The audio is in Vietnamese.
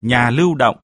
nhà lưu động.